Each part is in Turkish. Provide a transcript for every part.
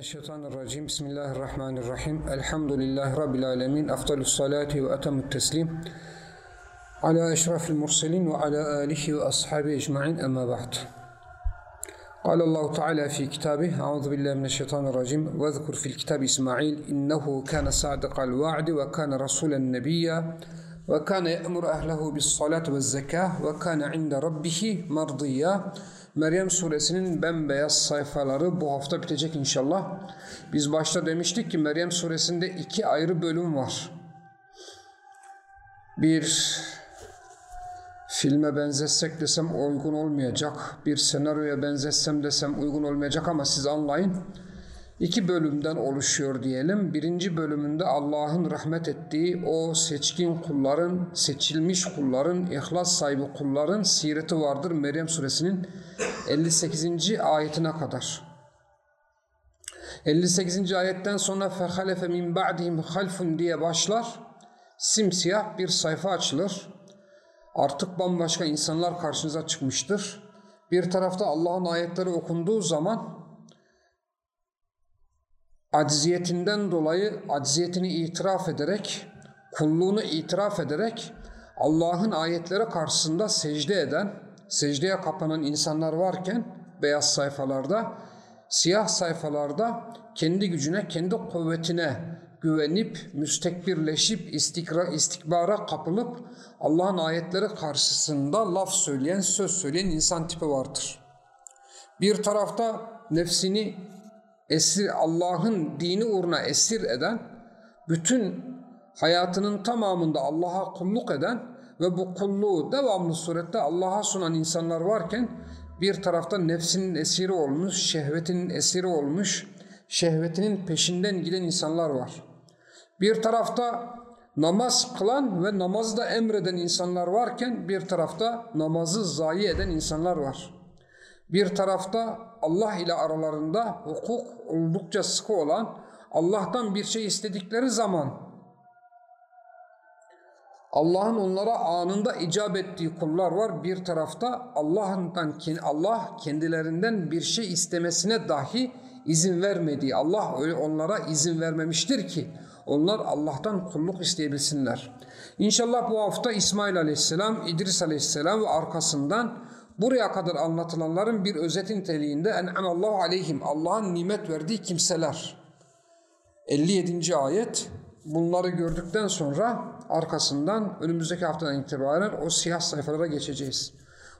الشيطان الرجيم. بسم الله الرحمن الرحيم. الحمد لله رب العالمين. أفضل الصلاة وأتم التسليم على أشرف المرسلين وعلى آله وأصحابه أجمعين. أما بعد. قال الله تعالى في كتابه أعوذ بالله من الشيطان الرجيم. واذكر في الكتاب إسماعيل إنه كان صادق الوعد وكان رسولا نبيا. Ve kana ye'muru ehlehu bis salat ve zekah ve kana inde rabbihi mardiyya. Meryem suresinin bembeyaz sayfaları bu hafta bitecek inşallah. Biz başta demiştik ki Meryem suresinde iki ayrı bölüm var. Bir filme benzetsek desem uygun olmayacak. Bir senaryoya benzetsem desem uygun olmayacak ama siz anlayın İki bölümden oluşuyor diyelim. Birinci bölümünde Allah'ın rahmet ettiği o seçkin kulların, seçilmiş kulların, ihlas sahibi kulların sireti vardır Meryem suresinin 58. ayetine kadar. 58. ayetten sonra فَخَلَفَ مِنْ بَعْدِهِمْ خَلْفٌ diye başlar. Simsiyah bir sayfa açılır. Artık bambaşka insanlar karşınıza çıkmıştır. Bir tarafta Allah'ın ayetleri okunduğu zaman acziyetinden dolayı acziyetini itiraf ederek, kulluğunu itiraf ederek Allah'ın ayetleri karşısında secde eden, secdeye kapanan insanlar varken beyaz sayfalarda, siyah sayfalarda kendi gücüne, kendi kuvvetine güvenip, müstekbirleşip, istikra, istikbara kapılıp Allah'ın ayetleri karşısında laf söyleyen, söz söyleyen insan tipi vardır. Bir tarafta nefsini esir Allah'ın dini uğruna esir eden, bütün hayatının tamamında Allah'a kulluk eden ve bu kulluğu devamlı surette Allah'a sunan insanlar varken bir tarafta nefsinin esiri olmuş, şehvetinin esiri olmuş, şehvetinin peşinden giden insanlar var. Bir tarafta namaz kılan ve namazda emreden insanlar varken bir tarafta namazı zayi eden insanlar var. Bir tarafta Allah ile aralarında hukuk oldukça sıkı olan, Allah'tan bir şey istedikleri zaman Allah'ın onlara anında icap ettiği kullar var. Bir tarafta Allah'tan Allah kendilerinden bir şey istemesine dahi izin vermediği, Allah onlara izin vermemiştir ki onlar Allah'tan kulluk isteyebilsinler. İnşallah bu hafta İsmail Aleyhisselam, İdris Aleyhisselam ve arkasından buraya kadar anlatılanların bir özet niteliğinde en'amallahu aleyhim Allah'ın nimet verdiği kimseler. 57. ayet bunları gördükten sonra arkasından önümüzdeki haftadan itibaren o siyah sayfalara geçeceğiz.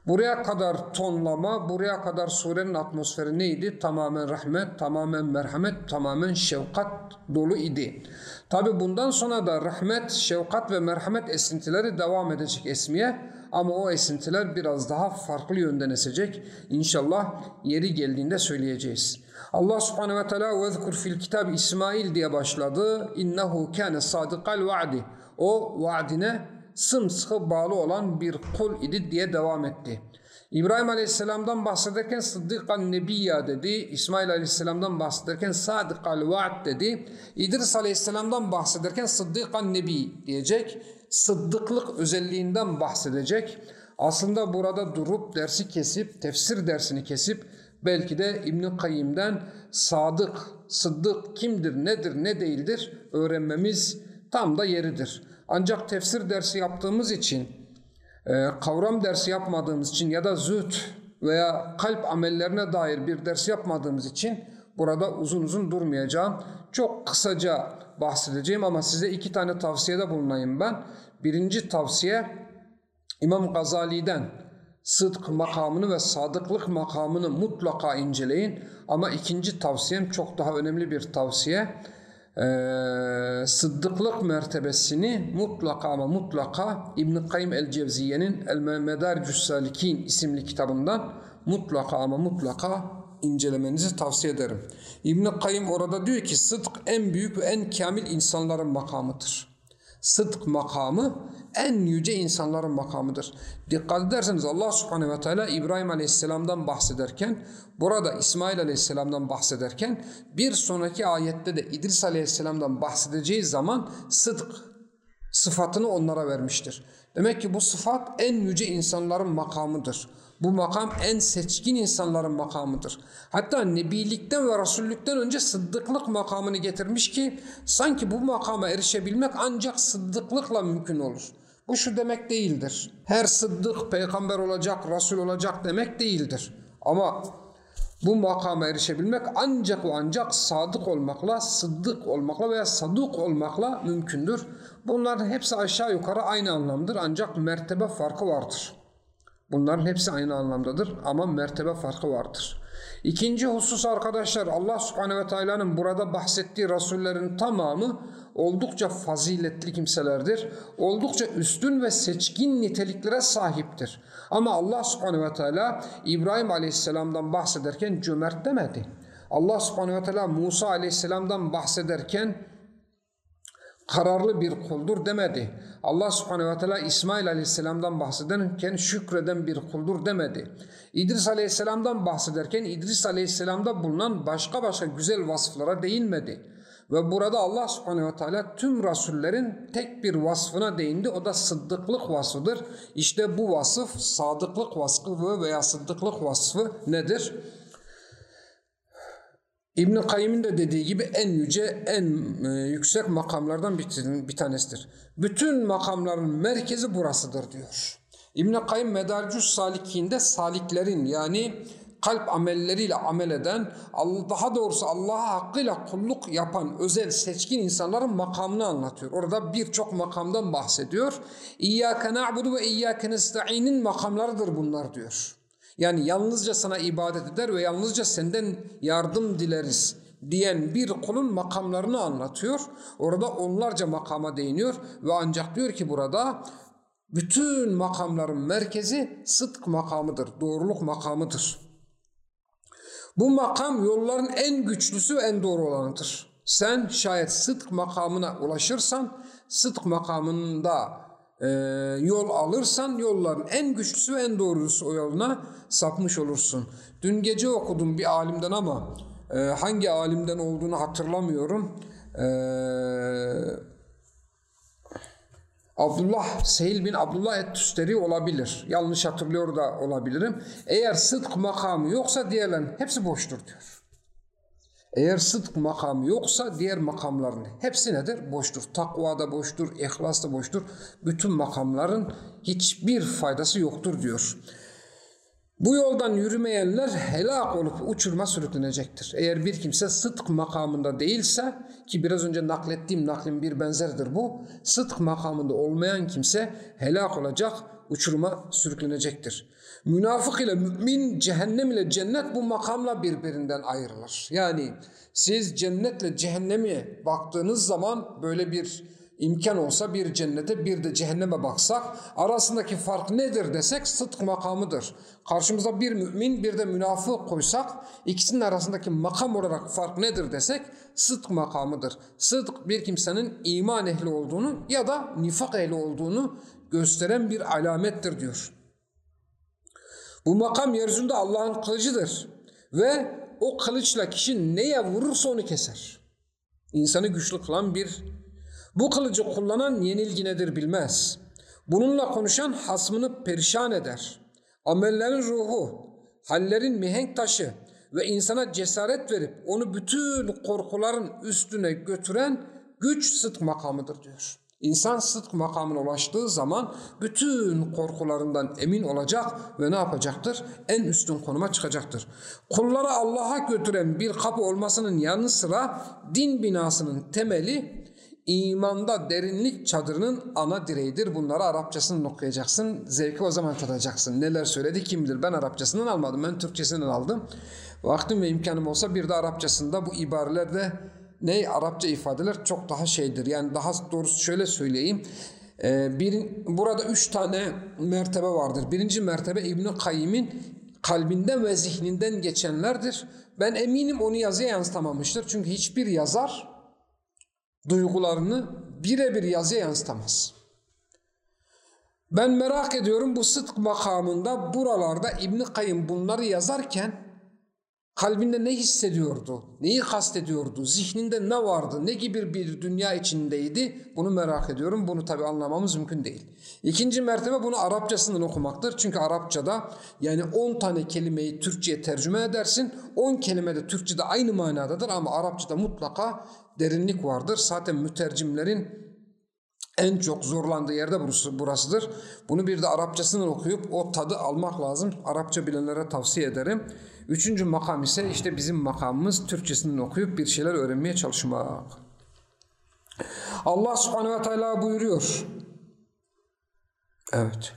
Buraya kadar tonlama, buraya kadar surenin atmosferi neydi? Tamamen rahmet, tamamen merhamet, tamamen şefkat dolu idi. Tabi bundan sonra da rahmet, şefkat ve merhamet esintileri devam edecek esmiye ama o esintiler biraz daha farklı yönden esecek. İnşallah yeri geldiğinde söyleyeceğiz. Allah subhanehu ve teala vezkur fil kitab İsmail diye başladı. İnnehu kâne sadıkal vaadi. O vaadine sımsıkı bağlı olan bir kul idi diye devam etti. İbrahim Aleyhisselam'dan bahsederken Sıddıkan Nebiyya dedi. İsmail Aleyhisselam'dan bahsederken Sadıkal Vaad dedi. İdris Aleyhisselam'dan bahsederken Sıddıkan Nebi diyecek. Sıddıklık özelliğinden bahsedecek. Aslında burada durup dersi kesip, tefsir dersini kesip belki de İbn-i Kayyim'den sadık, sıddık kimdir, nedir, ne değildir öğrenmemiz tam da yeridir. Ancak tefsir dersi yaptığımız için, e, kavram dersi yapmadığımız için ya da zühd veya kalp amellerine dair bir ders yapmadığımız için burada uzun uzun durmayacağım. Çok kısaca bahsedeceğim ama size iki tane tavsiyede bulunayım ben. Birinci tavsiye İmam Gazali'den sıdk makamını ve sadıklık makamını mutlaka inceleyin. Ama ikinci tavsiyem çok daha önemli bir tavsiye e, sıddıklık mertebesini mutlaka ama mutlaka İbn-i Kayyum el-Cevziye'nin El-Medaricus Salikin isimli kitabından mutlaka ama mutlaka incelemenizi tavsiye ederim. İbn-i Kayyum orada diyor ki sıdk en büyük ve en kamil insanların makamıdır. Sıdk makamı en yüce insanların makamıdır. Dikkat ederseniz Allah subhanehu ve teala İbrahim aleyhisselamdan bahsederken, burada İsmail aleyhisselamdan bahsederken, bir sonraki ayette de İdris aleyhisselamdan bahsedeceği zaman sıdk sıfatını onlara vermiştir. Demek ki bu sıfat en yüce insanların makamıdır. Bu makam en seçkin insanların makamıdır. Hatta nebilikten ve rasullükten önce sıddıklık makamını getirmiş ki sanki bu makama erişebilmek ancak sıddıklıkla mümkün olur. Bu şu demek değildir. Her sıddık peygamber olacak, rasul olacak demek değildir. Ama bu makama erişebilmek ancak ve ancak sadık olmakla, sıddık olmakla veya saduk olmakla mümkündür. Bunların hepsi aşağı yukarı aynı anlamdır ancak mertebe farkı vardır. Bunların hepsi aynı anlamdadır ama mertebe farkı vardır. İkinci husus arkadaşlar Allah subhanehu ve teala'nın burada bahsettiği rasullerin tamamı oldukça faziletli kimselerdir. Oldukça üstün ve seçkin niteliklere sahiptir. Ama Allah subhanehu ve teala İbrahim aleyhisselamdan bahsederken cömert demedi. Allah subhanehu ve teala Musa aleyhisselamdan bahsederken kararlı bir kuldur demedi. Allah subhanehu ve teala İsmail aleyhisselamdan bahsederken şükreden bir kuldur demedi. İdris aleyhisselamdan bahsederken İdris aleyhisselamda bulunan başka başka güzel vasıflara değinmedi. Ve burada Allah subhanehu ve teala tüm rasullerin tek bir vasfına değindi. O da sıddıklık vasfıdır. İşte bu vasıf sadıklık vasfı veya sıddıklık vasfı nedir? İbn Kayyim'in de dediği gibi en yüce, en e, yüksek makamlardan bir, tanesidir. Bütün makamların merkezi burasıdır diyor. İbn Kayyim Medarcus Salikinde saliklerin yani kalp amelleriyle amel eden, daha doğrusu Allah'a hakkıyla kulluk yapan özel seçkin insanların makamını anlatıyor. Orada birçok makamdan bahsediyor. İyyâke na'budu ve iyyâke nesta'inin makamlarıdır bunlar diyor. Yani yalnızca sana ibadet eder ve yalnızca senden yardım dileriz diyen bir kulun makamlarını anlatıyor. Orada onlarca makama değiniyor ve ancak diyor ki burada bütün makamların merkezi sıdk makamıdır, doğruluk makamıdır. Bu makam yolların en güçlüsü ve en doğru olanıdır. Sen şayet sıdk makamına ulaşırsan, sıdk makamında e, yol alırsan yolların en güçlüsü ve en doğrusu o yoluna sapmış olursun. Dün gece okudum bir alimden ama e, hangi alimden olduğunu hatırlamıyorum. Eee Abdullah Sehil bin Abdullah et olabilir. Yanlış hatırlıyor da olabilirim. Eğer sıdk makamı yoksa diğerlerin hepsi boştur diyor. Eğer sıdk makamı yoksa diğer makamların hepsi nedir? Boştur. Takva da boştur, ihlas da boştur. Bütün makamların hiçbir faydası yoktur diyor. Bu yoldan yürümeyenler helak olup uçurma sürüklenecektir. Eğer bir kimse sıdk makamında değilse ki biraz önce naklettiğim naklin bir benzeridir bu. Sıdk makamında olmayan kimse helak olacak, uçuruma sürüklenecektir. Münafık ile mümin, cehennem ile cennet bu makamla birbirinden ayrılır. Yani siz cennetle cehennemi baktığınız zaman böyle bir imkan olsa bir cennete bir de cehenneme baksak arasındaki fark nedir desek sıdk makamıdır. Karşımıza bir mümin bir de münafık koysak ikisinin arasındaki makam olarak fark nedir desek sıdk makamıdır. Sıdk bir kimsenin iman ehli olduğunu ya da nifak ehli olduğunu gösteren bir alamettir diyor. Bu makam yeryüzünde Allah'ın kılıcıdır ve o kılıçla kişi neye vurursa onu keser. İnsanı güçlü kılan bir bu kılıcı kullanan yenilginedir bilmez. Bununla konuşan hasmını perişan eder. Amellerin ruhu, hallerin mihenk taşı ve insana cesaret verip onu bütün korkuların üstüne götüren güç sıdk makamıdır diyor. İnsan sıdk makamına ulaştığı zaman bütün korkularından emin olacak ve ne yapacaktır? En üstün konuma çıkacaktır. Kulları Allah'a götüren bir kapı olmasının yanı sıra din binasının temeli İmanda derinlik çadırının ana direğidir. Bunları Arapçasını okuyacaksın. Zevki o zaman tadacaksın. Neler söyledi kim bilir. Ben Arapçasından almadım. Ben Türkçesinden aldım. Vaktim ve imkanım olsa bir de Arapçasında bu ibarelerde ne Arapça ifadeler çok daha şeydir. Yani daha doğrusu şöyle söyleyeyim. Ee, bir, burada üç tane mertebe vardır. Birinci mertebe İbn-i Kayyim'in kalbinden ve zihninden geçenlerdir. Ben eminim onu yazıya yansıtamamıştır. Çünkü hiçbir yazar duygularını birebir yazıya yansıtamaz. Ben merak ediyorum bu sıdk makamında buralarda İbn Kayyım bunları yazarken Kalbinde ne hissediyordu? Neyi kastediyordu? Zihninde ne vardı? Ne gibi bir dünya içindeydi? Bunu merak ediyorum. Bunu tabi anlamamız mümkün değil. İkinci mertebe bunu Arapçasından okumaktır. Çünkü Arapçada yani 10 tane kelimeyi Türkçe'ye tercüme edersin. 10 kelime de Türkçe'de aynı manadadır ama Arapçada mutlaka derinlik vardır. Zaten mütercimlerin en çok zorlandığı yerde burası, burasıdır. Bunu bir de Arapçasından okuyup o tadı almak lazım. Arapça bilenlere tavsiye ederim. Üçüncü makam ise işte bizim makamımız Türkçesinden okuyup bir şeyler öğrenmeye çalışmak. Allah subhanehu ve teala buyuruyor. Evet.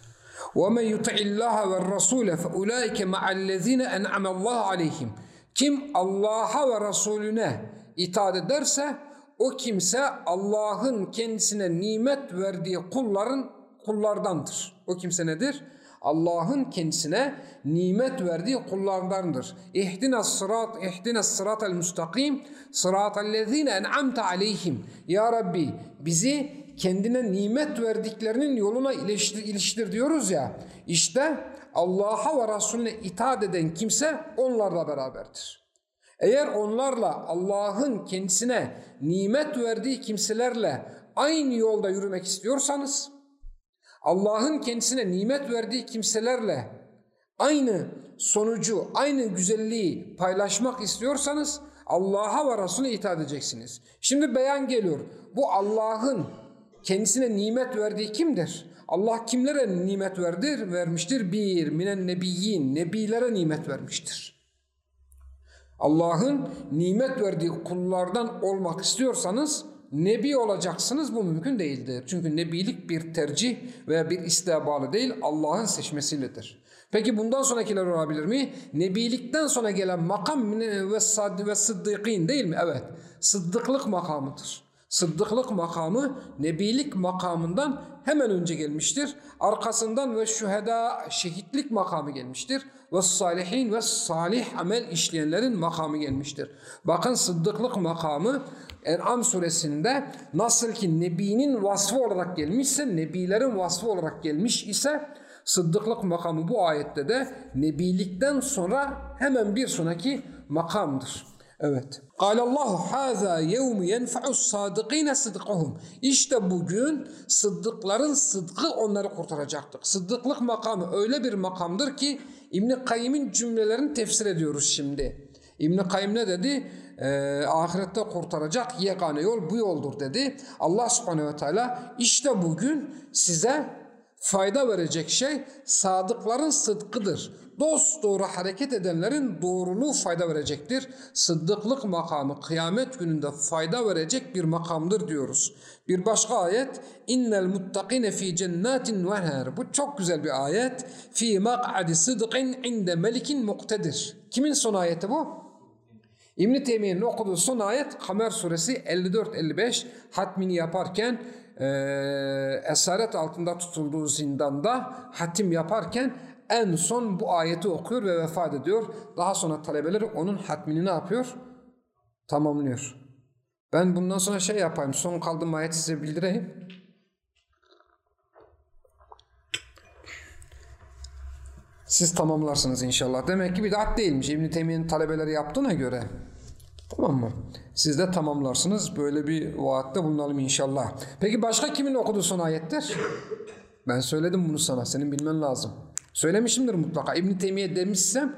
وَمَنْ يُطِعِ اللّٰهَ وَالرَّسُولَ فَاُولَٰئِكَ مَعَ الَّذ۪ينَ اَنْعَمَ اللّٰهُ عَلَيْهِمْ Kim Allah'a ve Resulüne itaat ederse o kimse Allah'ın kendisine nimet verdiği kulların kullardandır. O kimse nedir? Allah'ın kendisine nimet verdiği kullardandır. İhdina sırat, ihdina sıratel müstakim, sıratellezine en'amte aleyhim. Ya Rabbi bizi kendine nimet verdiklerinin yoluna iliştir, iliştir diyoruz ya. İşte Allah'a ve Resulüne itaat eden kimse onlarla beraberdir. Eğer onlarla Allah'ın kendisine nimet verdiği kimselerle aynı yolda yürümek istiyorsanız, Allah'ın kendisine nimet verdiği kimselerle aynı sonucu, aynı güzelliği paylaşmak istiyorsanız Allah'a ve Resulüne itaat edeceksiniz. Şimdi beyan geliyor. Bu Allah'ın kendisine nimet verdiği kimdir? Allah kimlere nimet verdir? Vermiştir. Bir, minen nebiyyin, nebilere nimet vermiştir. Allah'ın nimet verdiği kullardan olmak istiyorsanız nebi olacaksınız bu mümkün değildir. Çünkü nebilik bir tercih veya bir isteğe bağlı değil Allah'ın seçmesiyledir. Peki bundan sonrakiler olabilir mi? Nebilikten sonra gelen makam ve sıddıkîn değil mi? Evet. Sıddıklık makamıdır. Sıddıklık makamı nebilik makamından hemen önce gelmiştir. Arkasından ve şüheda şehitlik makamı gelmiştir. Ve salihin ve salih amel işleyenlerin makamı gelmiştir. Bakın sıddıklık makamı En'am suresinde nasıl ki Nebi'nin vasfı olarak gelmişse, Nebilerin vasfı olarak gelmiş ise sıddıklık makamı bu ayette de Nebilikten sonra hemen bir sonraki makamdır. Evet. Allahu haza yevmu yenfa'us sadıkine sıdkıhum. İşte bugün sıddıkların sıdkı onları kurtaracaktır. Sıddıklık makamı öyle bir makamdır ki İbn Kayyim'in cümlelerini tefsir ediyoruz şimdi. İbn Kayyim ne dedi? Ee, ahirette kurtaracak yegane yol bu yoldur dedi. Allah subhanehu ve teala işte bugün size fayda verecek şey sadıkların sıdkıdır. Dost doğru hareket edenlerin doğruluğu fayda verecektir. Sıddıklık makamı kıyamet gününde fayda verecek bir makamdır diyoruz. Bir başka ayet innel muttakine fi cennetin ve. Bu çok güzel bir ayet. Fi mak'adi sıdqin inde melikin muktedir. Kimin son ayeti bu? İbn Teymiye'nin okuduğu son ayet Kamer suresi 54-55 hatmini yaparken e, esaret altında tutulduğu zindanda hatim yaparken en son bu ayeti okuyor ve vefat ediyor. Daha sonra talebeleri onun hatmini ne yapıyor? Tamamlıyor. Ben bundan sonra şey yapayım. Son kaldığım ayeti size bildireyim. Siz tamamlarsınız inşallah. Demek ki bidat değilmiş. İbn-i Teymiye'nin talebeleri yaptığına göre. Tamam mı? Siz de tamamlarsınız. Böyle bir vaatte bulunalım inşallah. Peki başka kimin okuduğu son ayettir? Ben söyledim bunu sana. Senin bilmen lazım. Söylemişimdir mutlaka. İbn Teymiye demişsem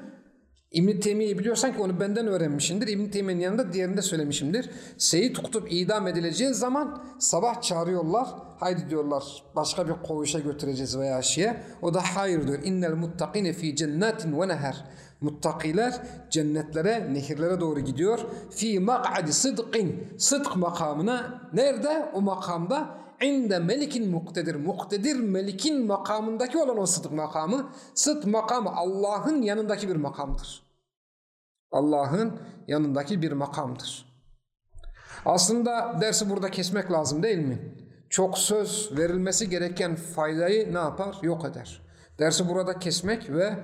İbn Teymiye'yi biliyorsan ki onu benden öğrenmişimdir. İbn Teymiye'nin yanında diğerinde söylemişimdir. Seyit Kutup idam edileceği zaman sabah çağırıyorlar. Haydi diyorlar başka bir koğuşa götüreceğiz veya şeye. O da hayır diyor. İnnel muttakine fi cennetin ve neher. Muttakiler cennetlere, nehirlere doğru gidiyor. Fi mak'adi sıdqin. Sıdk makamına. Nerede? O makamda inde melikin muktedir. Muktedir melikin makamındaki olan o sıdk makamı. Sıdk makamı Allah'ın yanındaki bir makamdır. Allah'ın yanındaki bir makamdır. Aslında dersi burada kesmek lazım değil mi? Çok söz verilmesi gereken faydayı ne yapar? Yok eder. Dersi burada kesmek ve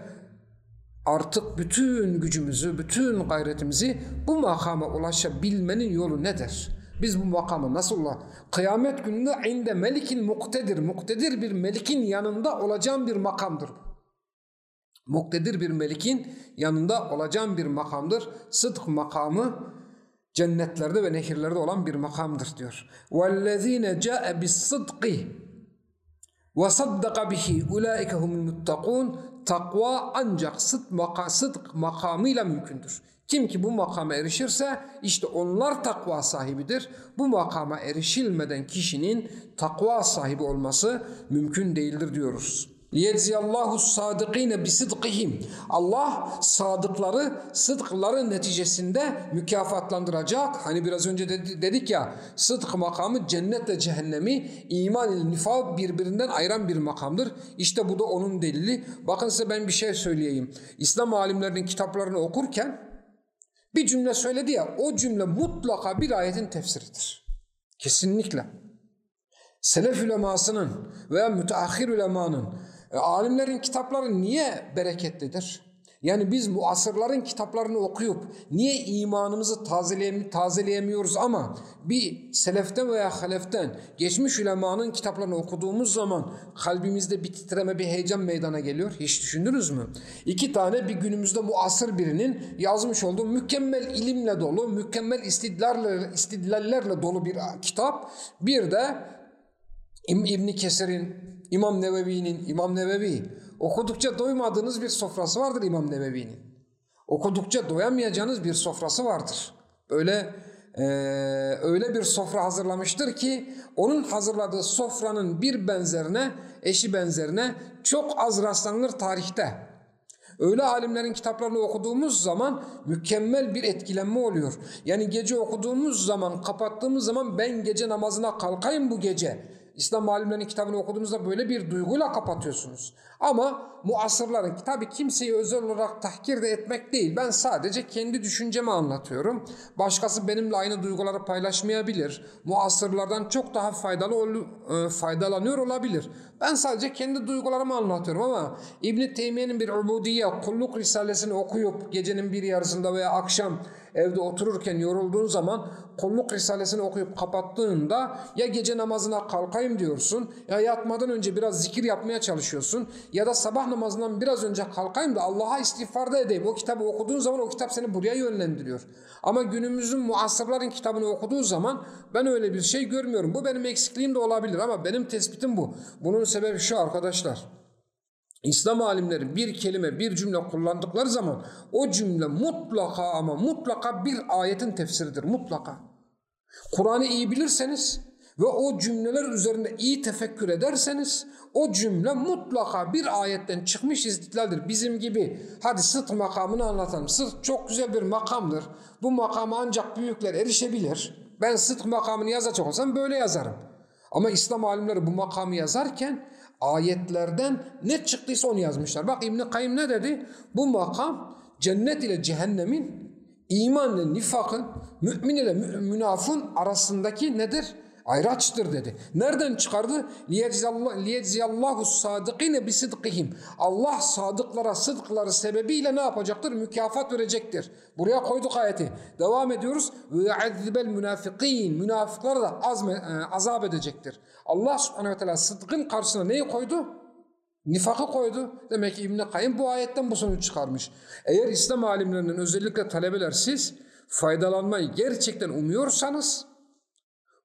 artık bütün gücümüzü, bütün gayretimizi bu makama ulaşabilmenin yolu nedir? Biz bu makamı nasıl Kıyamet gününde inde melikil muktedir. Muktedir bir melikin yanında olacağım bir makamdır. muktedir bir melikin yanında olacağın bir makamdır. Sıdk makamı cennetlerde ve nehirlerde olan bir makamdır diyor. وَالَّذ۪ينَ جَاءَ بِالصِّدْقِ ve saddaka bihi ulaike humul muttakun takva ancak sıdk, maka, sıdk makamıyla mümkündür. Kim ki bu makama erişirse işte onlar takva sahibidir. Bu makama erişilmeden kişinin takva sahibi olması mümkün değildir diyoruz. Allahu sadıkine bisidqihim. Allah sadıkları sıdkları neticesinde mükafatlandıracak. Hani biraz önce dedik ya sıdk makamı cennetle cehennemi iman ile nifak birbirinden ayıran bir makamdır. İşte bu da onun delili. Bakın size ben bir şey söyleyeyim. İslam alimlerinin kitaplarını okurken bir cümle söyledi ya o cümle mutlaka bir ayetin tefsiridir. Kesinlikle. Selef ulemasının veya müteahhir ulemanın e, alimlerin kitapları niye bereketlidir? Yani biz muasırların kitaplarını okuyup niye imanımızı tazeleyem tazeleyemiyoruz ama bir seleften veya haleften geçmiş ulemanın kitaplarını okuduğumuz zaman kalbimizde bir titreme bir heyecan meydana geliyor. Hiç düşündünüz mü? İki tane bir günümüzde muasır birinin yazmış olduğu mükemmel ilimle dolu, mükemmel istidlallerle, istidlallerle dolu bir kitap. Bir de İbn Kesir'in, İmam Nevevi'nin, İmam Nevevi okudukça doymadığınız bir sofrası vardır İmam Nevevi'nin. Okudukça doyamayacağınız bir sofrası vardır. Öyle e, öyle bir sofra hazırlamıştır ki onun hazırladığı sofranın bir benzerine, eşi benzerine çok az rastlanır tarihte. Öyle alimlerin kitaplarını okuduğumuz zaman mükemmel bir etkilenme oluyor. Yani gece okuduğumuz zaman, kapattığımız zaman ben gece namazına kalkayım bu gece İslam alimlerinin kitabını okuduğumuzda böyle bir duyguyla kapatıyorsunuz. Ama muasırların tabi kimseyi özel olarak tahkir de etmek değil. Ben sadece kendi düşüncemi anlatıyorum. Başkası benimle aynı duyguları paylaşmayabilir. Muasırlardan çok daha faydalı e, faydalanıyor olabilir. Ben sadece kendi duygularımı anlatıyorum ama İbn Teymiye'nin bir ubudiye kulluk risalesini okuyup gecenin bir yarısında veya akşam evde otururken yorulduğun zaman kulluk risalesini okuyup kapattığında ya gece namazına kalkayım diyorsun ya yatmadan önce biraz zikir yapmaya çalışıyorsun ya da sabah namazından biraz önce kalkayım da Allah'a istiğfarda edeyim. O kitabı okuduğun zaman o kitap seni buraya yönlendiriyor. Ama günümüzün muasırların kitabını okuduğu zaman ben öyle bir şey görmüyorum. Bu benim eksikliğim de olabilir ama benim tespitim bu. Bunun sebebi şu arkadaşlar. İslam alimleri bir kelime, bir cümle kullandıkları zaman o cümle mutlaka ama mutlaka bir ayetin tefsiridir. Mutlaka. Kur'an'ı iyi bilirseniz ve o cümleler üzerinde iyi tefekkür ederseniz o cümle mutlaka bir ayetten çıkmış istidlaldir. Bizim gibi hadi sıt makamını anlatalım. Sıt çok güzel bir makamdır. Bu makama ancak büyükler erişebilir. Ben sıt makamını yazacak olsam böyle yazarım. Ama İslam alimleri bu makamı yazarken ayetlerden ne çıktıysa onu yazmışlar. Bak İbn Kayyim ne dedi? Bu makam cennet ile cehennemin, iman ile nifakın, mümin ile münafın arasındaki nedir? Ayraçtır dedi. Nereden çıkardı? Liyecziyallahu sadıkine bisidqihim. Allah sadıklara sıdkları sebebiyle ne yapacaktır? Mükafat verecektir. Buraya koyduk ayeti. Devam ediyoruz. Ve yu'azzibel münafikin. Münafıkları da azme, e, azap edecektir. Allah subhanehu ve teala sıdkın karşısına neyi koydu? Nifakı koydu. Demek ki İbn-i Kayyum bu ayetten bu sonuç çıkarmış. Eğer İslam alimlerinin özellikle talebeler siz faydalanmayı gerçekten umuyorsanız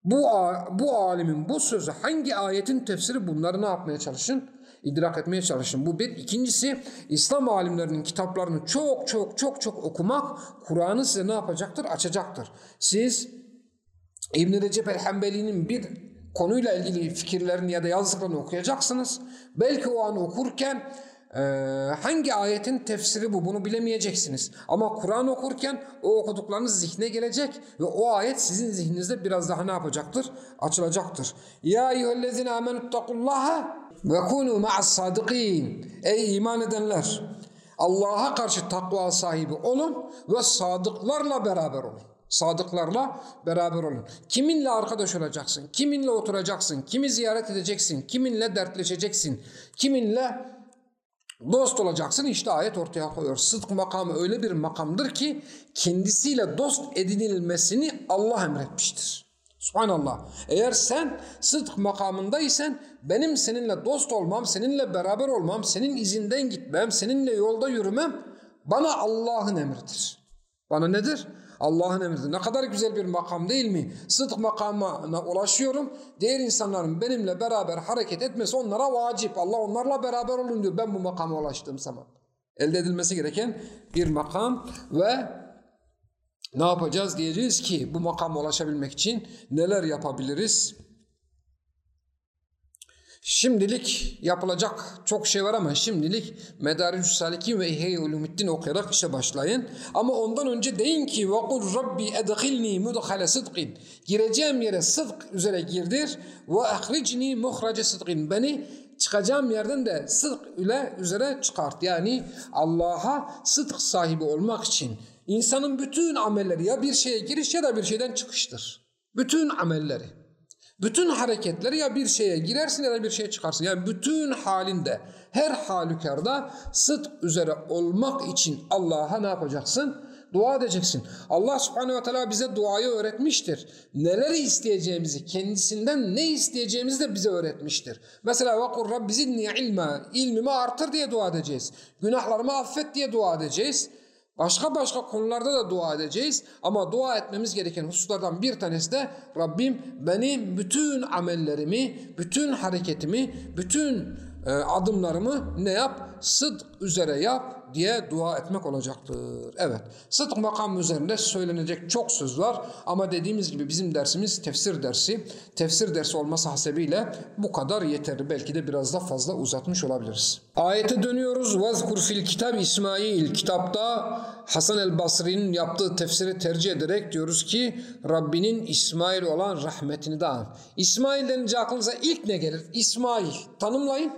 bu, bu alimin bu sözü hangi ayetin tefsiri bunları ne yapmaya çalışın? İdrak etmeye çalışın. Bu bir. İkincisi İslam alimlerinin kitaplarını çok çok çok çok okumak Kur'an'ı size ne yapacaktır? Açacaktır. Siz İbn-i Recep el-Hembeli'nin bir konuyla ilgili fikirlerini ya da yazdıklarını okuyacaksınız. Belki o an okurken ee, hangi ayetin tefsiri bu bunu bilemeyeceksiniz. Ama Kur'an okurken o okuduklarınız zihne gelecek ve o ayet sizin zihninizde biraz daha ne yapacaktır? Açılacaktır. Ya eyyühellezine amenuttakullaha ve kunu ma'as sadıkin. Ey iman edenler! Allah'a karşı takva sahibi olun ve sadıklarla beraber olun. Sadıklarla beraber olun. Kiminle arkadaş olacaksın? Kiminle oturacaksın? Kimi ziyaret edeceksin? Kiminle dertleşeceksin? Kiminle Dost olacaksın işte ayet ortaya koyuyor. Sıdk makamı öyle bir makamdır ki kendisiyle dost edinilmesini Allah emretmiştir. Subhanallah. Eğer sen sıdk makamındaysan benim seninle dost olmam, seninle beraber olmam, senin izinden gitmem, seninle yolda yürümem bana Allah'ın emridir. Bana nedir? Allah'ın emridir. Ne kadar güzel bir makam değil mi? Sıdk makamına ulaşıyorum. Diğer insanların benimle beraber hareket etmesi onlara vacip. Allah onlarla beraber olun diyor ben bu makama ulaştığım zaman. Elde edilmesi gereken bir makam ve ne yapacağız diyeceğiz ki bu makama ulaşabilmek için neler yapabiliriz? Şimdilik yapılacak çok şey var ama şimdilik Medaricü Salikin ve İhye Ulumiddin okuyarak işe başlayın. Ama ondan önce deyin ki وَقُلْ رَبِّي اَدْخِلْنِي مُدْخَلَ صِدْقٍ Gireceğim yere sıdk üzere girdir. وَاَخْرِجْنِي مُخْرَجَ صِدْقٍ Beni çıkacağım yerden de sıdk ile üzere çıkart. Yani Allah'a sıdk sahibi olmak için insanın bütün amelleri ya bir şeye giriş ya da bir şeyden çıkıştır. Bütün amelleri. Bütün hareketleri ya bir şeye girersin ya da bir şeye çıkarsın. Yani bütün halinde, her halükarda sıdk üzere olmak için Allah'a ne yapacaksın? Dua edeceksin. Allah subhanehu ve teala bize duayı öğretmiştir. Neleri isteyeceğimizi, kendisinden ne isteyeceğimizi de bize öğretmiştir. Mesela وَقُلْ رَبِّ زِدْنِي ilma İlmimi artır diye dua edeceğiz. Günahlarımı affet diye dua edeceğiz. Başka başka konularda da dua edeceğiz ama dua etmemiz gereken hususlardan bir tanesi de Rabbim benim bütün amellerimi, bütün hareketimi, bütün e, adımlarımı ne yap? Sıdk üzere yap diye dua etmek olacaktır. Evet, sıdk makam üzerinde söylenecek çok söz var ama dediğimiz gibi bizim dersimiz tefsir dersi. Tefsir dersi olması hasebiyle bu kadar yeterli. Belki de biraz da fazla uzatmış olabiliriz. Ayete dönüyoruz. Vazkur fil kitab İsmail. Kitapta Hasan el Basri'nin yaptığı tefsiri tercih ederek diyoruz ki Rabbinin İsmail olan rahmetini de an. İsmail denince aklınıza ilk ne gelir? İsmail. Tanımlayın.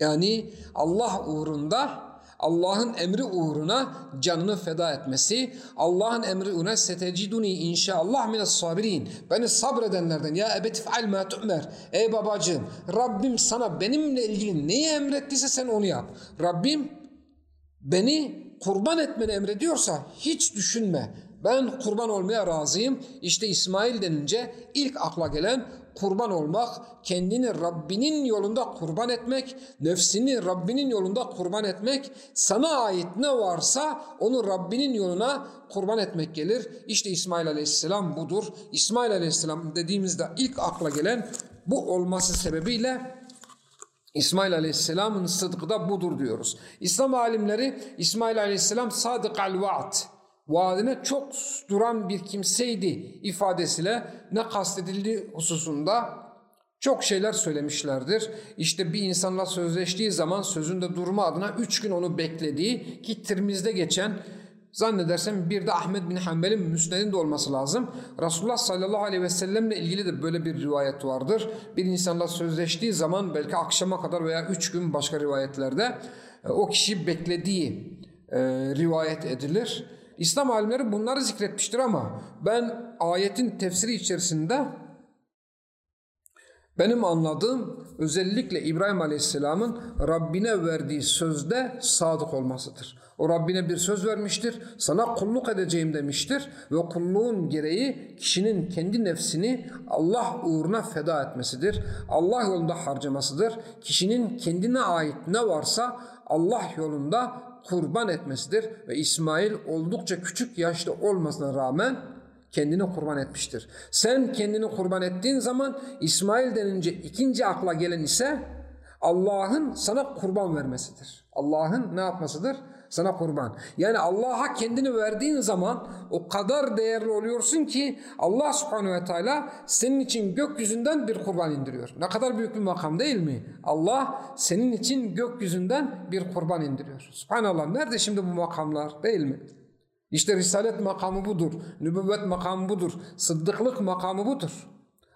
Yani Allah uğrunda Allah'ın emri uğruna canını feda etmesi, Allah'ın emri uğruna seteciduni inşallah mines sabirin. Beni sabredenlerden ya ebeti feal ma tu'mer. Ey babacığım Rabbim sana benimle ilgili neyi emrettiyse sen onu yap. Rabbim beni kurban etmeni emrediyorsa hiç düşünme. Ben kurban olmaya razıyım. İşte İsmail denince ilk akla gelen kurban olmak, kendini Rabbinin yolunda kurban etmek, nefsini Rabbinin yolunda kurban etmek, sana ait ne varsa onu Rabbinin yoluna kurban etmek gelir. İşte İsmail Aleyhisselam budur. İsmail Aleyhisselam dediğimizde ilk akla gelen bu olması sebebiyle İsmail Aleyhisselam'ın sıdkı da budur diyoruz. İslam alimleri İsmail Aleyhisselam sadık al vaad vaadine çok duran bir kimseydi ifadesiyle ne kastedildiği hususunda çok şeyler söylemişlerdir. İşte bir insanla sözleştiği zaman sözünde durma adına üç gün onu beklediği ki Tirmiz'de geçen zannedersem bir de Ahmet bin Hanbel'in müsnedinde olması lazım. Resulullah sallallahu aleyhi ve sellemle ilgili de böyle bir rivayet vardır. Bir insanla sözleştiği zaman belki akşama kadar veya üç gün başka rivayetlerde e, o kişi beklediği e, rivayet edilir. İslam alimleri bunları zikretmiştir ama ben ayetin tefsiri içerisinde benim anladığım özellikle İbrahim Aleyhisselam'ın Rabbine verdiği sözde sadık olmasıdır. O Rabbine bir söz vermiştir, sana kulluk edeceğim demiştir ve kulluğun gereği kişinin kendi nefsini Allah uğruna feda etmesidir. Allah yolunda harcamasıdır. Kişinin kendine ait ne varsa Allah yolunda kurban etmesidir ve İsmail oldukça küçük yaşta olmasına rağmen kendini kurban etmiştir. Sen kendini kurban ettiğin zaman İsmail denince ikinci akla gelen ise Allah'ın sana kurban vermesidir. Allah'ın ne yapmasıdır? Sana kurban. Yani Allah'a kendini verdiğin zaman o kadar değerli oluyorsun ki Allah subhanehu ve teala senin için gökyüzünden bir kurban indiriyor. Ne kadar büyük bir makam değil mi? Allah senin için gökyüzünden bir kurban indiriyor. Subhanallah nerede şimdi bu makamlar değil mi? İşte risalet makamı budur, nübüvvet makamı budur, sıddıklık makamı budur.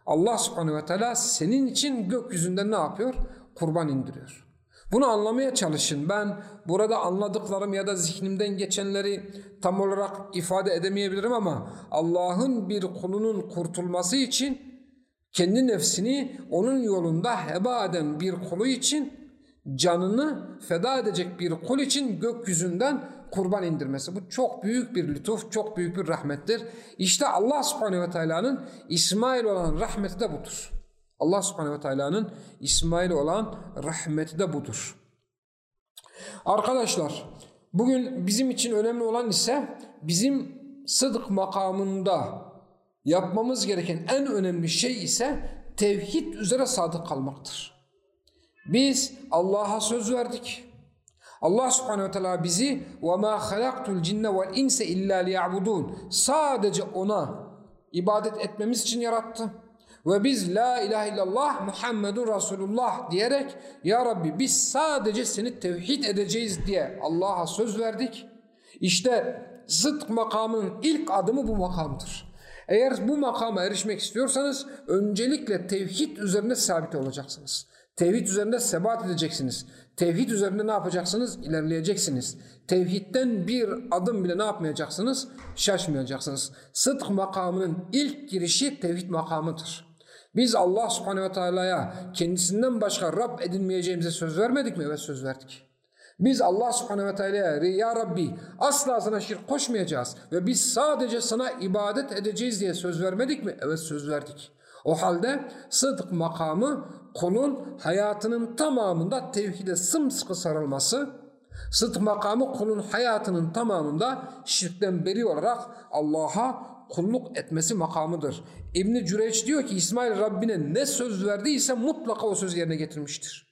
Allah subhanehu ve teala senin için gökyüzünden ne yapıyor? Kurban indiriyor. Bunu anlamaya çalışın. Ben burada anladıklarım ya da zihnimden geçenleri tam olarak ifade edemeyebilirim ama Allah'ın bir kulunun kurtulması için kendi nefsini onun yolunda heba eden bir kulu için canını feda edecek bir kul için gökyüzünden kurban indirmesi. Bu çok büyük bir lütuf, çok büyük bir rahmettir. İşte Allah subhanehu ve teala'nın İsmail olan rahmeti de budur. Allah subhanehu ve teala'nın İsmail olan rahmeti de budur. Arkadaşlar bugün bizim için önemli olan ise bizim sıdk makamında yapmamız gereken en önemli şey ise tevhid üzere sadık kalmaktır. Biz Allah'a söz verdik. Allah subhanehu ve teala bizi وَمَا خَلَقْتُ الْجِنَّ وَالْاِنْسَ اِلَّا لِيَعْبُدُونَ Sadece ona ibadet etmemiz için yarattı. Ve biz la ilahe illallah Muhammedun Resulullah diyerek Ya Rabbi biz sadece seni tevhid edeceğiz diye Allah'a söz verdik. İşte zıt makamının ilk adımı bu makamdır. Eğer bu makama erişmek istiyorsanız öncelikle tevhid üzerine sabit olacaksınız. Tevhid üzerinde sebat edeceksiniz. Tevhid üzerinde ne yapacaksınız? İlerleyeceksiniz. Tevhidden bir adım bile ne yapmayacaksınız? Şaşmayacaksınız. Sıdk makamının ilk girişi tevhid makamıdır. Biz Allah subhanehu ve teala'ya kendisinden başka Rab edinmeyeceğimize söz vermedik mi? Evet söz verdik. Biz Allah subhanehu ve teala'ya ya Rabbi asla sana şirk koşmayacağız ve biz sadece sana ibadet edeceğiz diye söz vermedik mi? Evet söz verdik. O halde sıdk makamı kulun hayatının tamamında tevhide sımsıkı sarılması, sıdk makamı kulun hayatının tamamında şirkten beri olarak Allah'a kulluk etmesi makamıdır. İbn Cüreyç diyor ki İsmail Rabbine ne söz verdiyse mutlaka o söz yerine getirmiştir.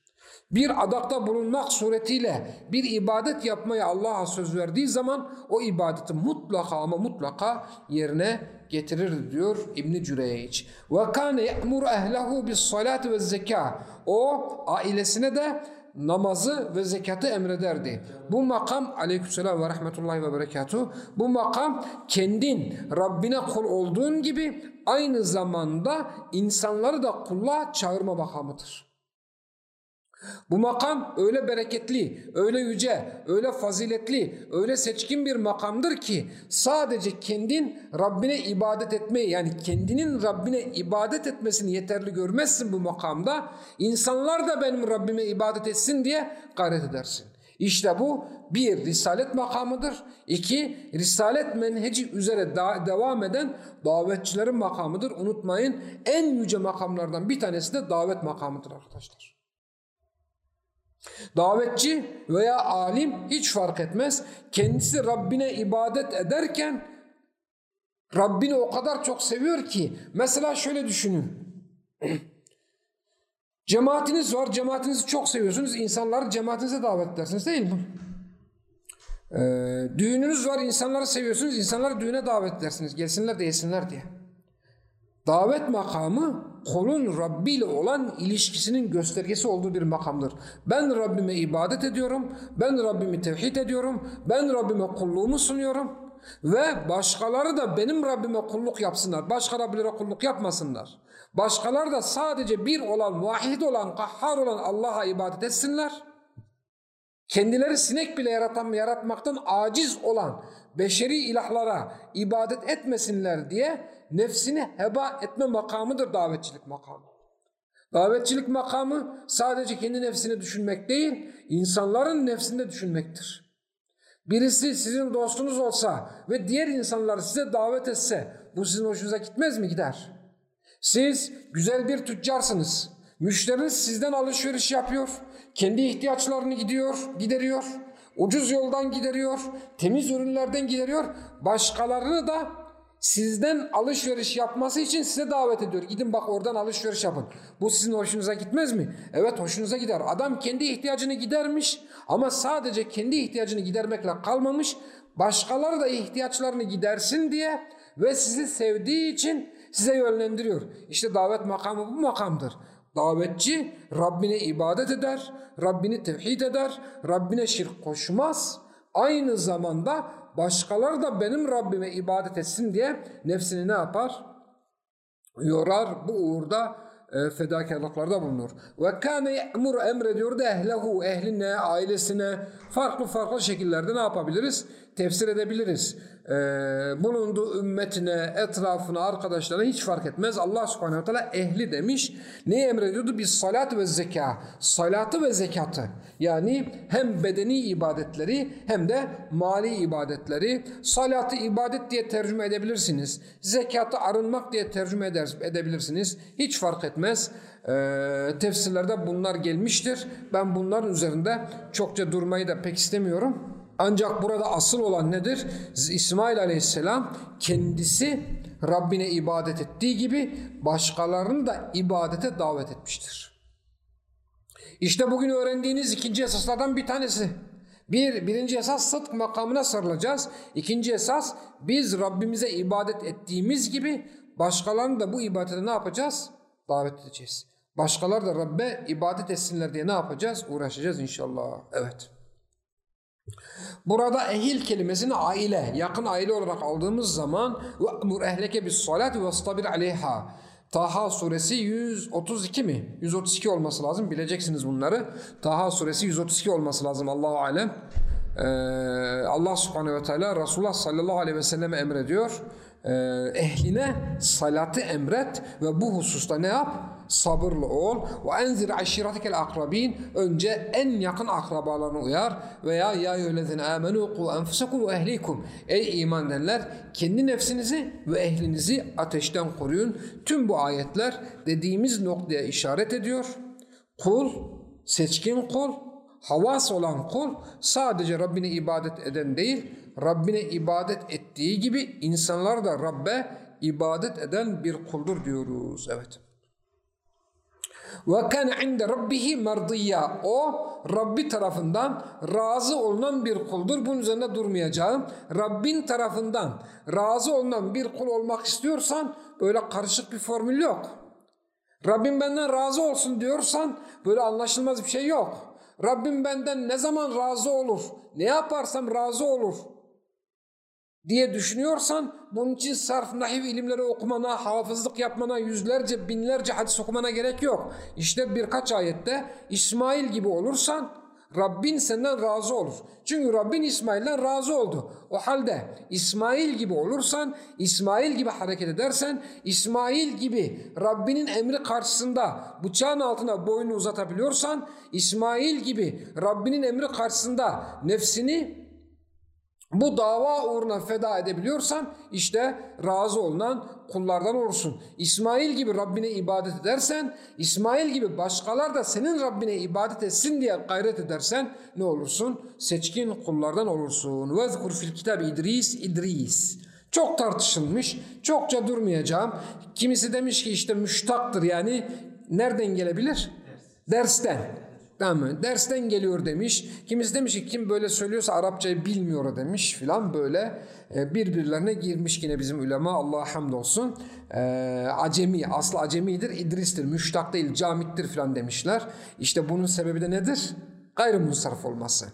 Bir adakta bulunmak suretiyle bir ibadet yapmaya Allah'a söz verdiği zaman o ibadeti mutlaka ama mutlaka yerine getirir diyor İbn Cüreyç. Ve kâne ya'muru ehlehu bis ve zeka. O ailesine de namazı ve zekatı emrederdi. Bu makam aleykümselam ve rahmetullahi ve berekatuhu bu makam kendin Rabbine kul olduğun gibi aynı zamanda insanları da kulluğa çağırma makamıdır. Bu makam öyle bereketli, öyle yüce, öyle faziletli, öyle seçkin bir makamdır ki sadece kendin Rabbine ibadet etmeyi yani kendinin Rabbine ibadet etmesini yeterli görmezsin bu makamda. İnsanlar da benim Rabbime ibadet etsin diye gayret edersin. İşte bu bir risalet makamıdır. İki risalet menheci üzere devam eden davetçilerin makamıdır. Unutmayın en yüce makamlardan bir tanesi de davet makamıdır arkadaşlar. Davetçi veya alim hiç fark etmez. Kendisi Rabbine ibadet ederken Rabbini o kadar çok seviyor ki mesela şöyle düşünün. Cemaatiniz var, cemaatinizi çok seviyorsunuz. İnsanları cemaatinize davet edersiniz değil mi? Ee, düğününüz var, insanları seviyorsunuz. İnsanları düğüne davet edersiniz. Gelsinler de yesinler diye. Davet makamı kulun Rabbi ile olan ilişkisinin göstergesi olduğu bir makamdır. Ben Rabbime ibadet ediyorum, ben Rabbimi tevhid ediyorum, ben Rabbime kulluğumu sunuyorum ve başkaları da benim Rabbime kulluk yapsınlar, başka Rabbilere kulluk yapmasınlar. Başkaları da sadece bir olan, vahid olan, kahhar olan Allah'a ibadet etsinler. Kendileri sinek bile yaratan, yaratmaktan aciz olan beşeri ilahlara ibadet etmesinler diye nefsini heba etme makamıdır davetçilik makamı. Davetçilik makamı sadece kendi nefsini düşünmek değil, insanların nefsinde düşünmektir. Birisi sizin dostunuz olsa ve diğer insanlar size davet etse bu sizin hoşunuza gitmez mi? Gider. Siz güzel bir tüccarsınız. Müşteriniz sizden alışveriş yapıyor. Kendi ihtiyaçlarını gidiyor, gideriyor. Ucuz yoldan gideriyor. Temiz ürünlerden gideriyor. Başkalarını da sizden alışveriş yapması için size davet ediyor. Gidin bak oradan alışveriş yapın. Bu sizin hoşunuza gitmez mi? Evet hoşunuza gider. Adam kendi ihtiyacını gidermiş ama sadece kendi ihtiyacını gidermekle kalmamış. Başkaları da ihtiyaçlarını gidersin diye ve sizi sevdiği için size yönlendiriyor. İşte davet makamı bu makamdır. Davetçi Rabbine ibadet eder, Rabbini tevhid eder, Rabbine şirk koşmaz. Aynı zamanda başkaları da benim Rabbime ibadet etsin diye nefsini ne yapar? Yorar bu uğurda e, fedakarlıklarda bulunur. Ve kâne ye'mur emrediyordu ehlehu, ehline, ailesine farklı farklı şekillerde ne yapabiliriz? Tefsir edebiliriz. Ee, bulunduğu ümmetine, etrafına, arkadaşlarına hiç fark etmez. Allah subhanehu teala ehli demiş. Neyi emrediyordu? Biz salat ve zeka. Salatı ve zekatı. Yani hem bedeni ibadetleri hem de mali ibadetleri. Salatı ibadet diye tercüme edebilirsiniz. Zekatı arınmak diye tercüme eder, edebilirsiniz. Hiç fark etmez. Ee, tefsirlerde bunlar gelmiştir. Ben bunların üzerinde çokça durmayı da pek istemiyorum. Ancak burada asıl olan nedir? İsmail aleyhisselam kendisi Rabbine ibadet ettiği gibi başkalarını da ibadete davet etmiştir. İşte bugün öğrendiğiniz ikinci esaslardan bir tanesi. Bir, birinci esas sıdk makamına sarılacağız. İkinci esas biz Rabbimize ibadet ettiğimiz gibi başkalarını da bu ibadete ne yapacağız? Davet edeceğiz. Başkaları da Rabbe ibadet etsinler diye ne yapacağız? Uğraşacağız inşallah. Evet. Burada ehil kelimesini aile, yakın aile olarak aldığımız zaman ve'mur ehleke bis salat ve stabir aleyha. Taha suresi 132 mi? 132 olması lazım. Bileceksiniz bunları. Taha suresi 132 olması lazım Allahu alem. Ee, Allah subhanehu ve teala Resulullah sallallahu aleyhi ve selleme emrediyor. Ee, ehline salatı emret ve bu hususta ne yap? Sabırlı ol. Ve enzir aşiretikel akrabin. Önce en yakın akrabalarını uyar. Veya ya eyyühellezine amenu ku enfusakum ve ehlikum. Ey iman edenler kendi nefsinizi ve ehlinizi ateşten koruyun. Tüm bu ayetler dediğimiz noktaya işaret ediyor. Kul, seçkin kul, havas olan kul sadece Rabbine ibadet eden değil, Rabbine ibadet ettiği gibi insanlar da Rabbe ibadet eden bir kuldur diyoruz. Evet. Ve kana inde rabbihi mardiyya. O Rabbi tarafından razı olunan bir kuldur. Bunun üzerinde durmayacağım. Rabbin tarafından razı olunan bir kul olmak istiyorsan böyle karışık bir formül yok. Rabbim benden razı olsun diyorsan böyle anlaşılmaz bir şey yok. Rabbim benden ne zaman razı olur? Ne yaparsam razı olur diye düşünüyorsan bunun için sarf nahiv ilimleri okumana, hafızlık yapmana, yüzlerce, binlerce hadis okumana gerek yok. İşte birkaç ayette İsmail gibi olursan Rabbin senden razı olur. Çünkü Rabbin İsmail'den razı oldu. O halde İsmail gibi olursan, İsmail gibi hareket edersen, İsmail gibi Rabbinin emri karşısında bıçağın altına boynu uzatabiliyorsan, İsmail gibi Rabbinin emri karşısında nefsini bu dava uğruna feda edebiliyorsan işte razı olunan kullardan olursun. İsmail gibi Rabbine ibadet edersen, İsmail gibi başkalar da senin Rabbine ibadet etsin diye gayret edersen ne olursun? Seçkin kullardan olursun. Vezkur fil kitab İdris, İdris. Çok tartışılmış, çokça durmayacağım. Kimisi demiş ki işte müştaktır yani nereden gelebilir? Ders Dersten. Tamam? Dersten geliyor demiş. Kimisi demiş ki kim böyle söylüyorsa Arapçayı bilmiyor demiş filan böyle e, birbirlerine girmiş yine bizim ulema Allah'a hamdolsun. E, acemi, aslı acemidir, İdris'tir, müştak değil, camittir filan demişler. İşte bunun sebebi de nedir? Gayrimunsarif olması.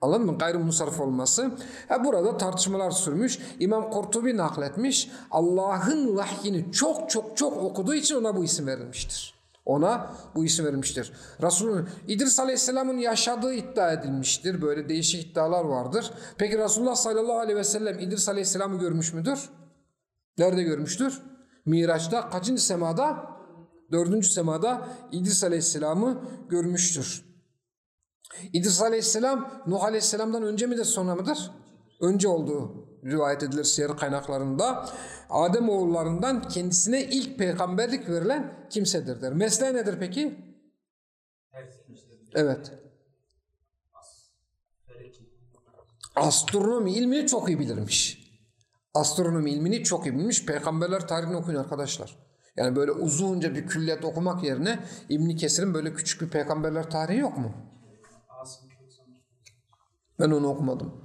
Anladın mı? Gayrimunsarif olması. Ha, burada tartışmalar sürmüş. İmam Kurtubi nakletmiş. Allah'ın vahyini çok çok çok okuduğu için ona bu isim verilmiştir. Ona bu isim verilmiştir. Resul İdris Aleyhisselam'ın yaşadığı iddia edilmiştir. Böyle değişik iddialar vardır. Peki Resulullah sallallahu aleyhi ve sellem İdris Aleyhisselam'ı görmüş müdür? Nerede görmüştür? Miraç'ta kaçıncı semada? Dördüncü semada İdris Aleyhisselam'ı görmüştür. İdris Aleyhisselam Nuh Aleyhisselam'dan önce midir sonra mıdır? Önce olduğu rivayet edilir siyer kaynaklarında. Adem oğullarından kendisine ilk peygamberlik verilen kimsedir der. Mesleği nedir peki? Evet. Astronomi ilmini çok iyi bilirmiş. Astronomi ilmini çok iyi bilmiş. Peygamberler tarihini okuyun arkadaşlar. Yani böyle uzunca bir külliyat okumak yerine İbn Kesir'in böyle küçük bir peygamberler tarihi yok mu? Ben onu okumadım.